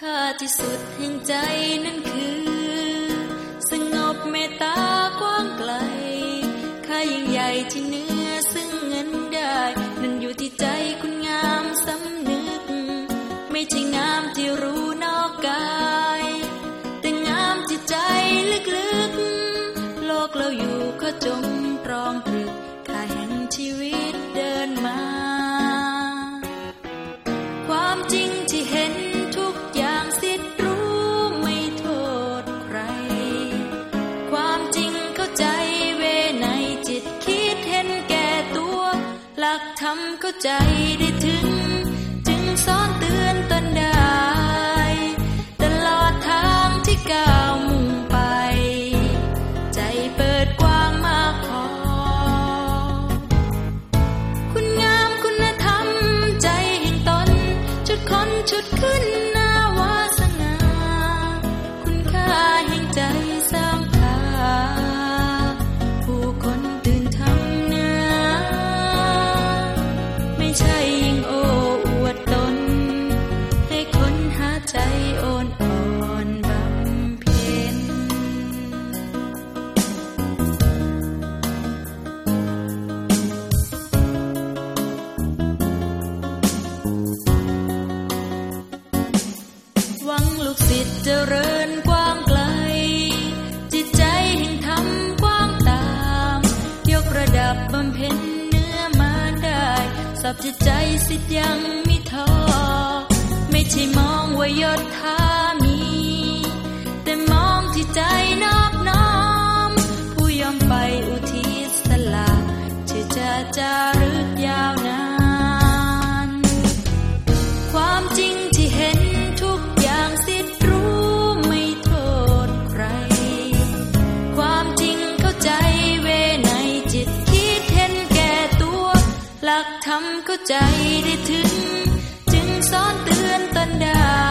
ค่าที่สุดแห่งใจนั้นคือ หลักธรรมเข้าใจได้ถึง จึงสอนเตือนตนได้ ตลอดทางที่ก้าวมุ่งไป ใจเปิดกว้างมากพอ คุณงามคุณธรรมใจแห่งตน ชุดคนชุด จิตเจริญกว้างไกล จิตใจแห่งธรรมกว้างตาม ยกระดับบำเพ็ญเนื้อมาได้ สับจิตใจสิทธิ์ยังมิท้อไม่ใช่มองว่ายอดท้า เข้าใจได้ถึง จึงสอนเตือนตนไดา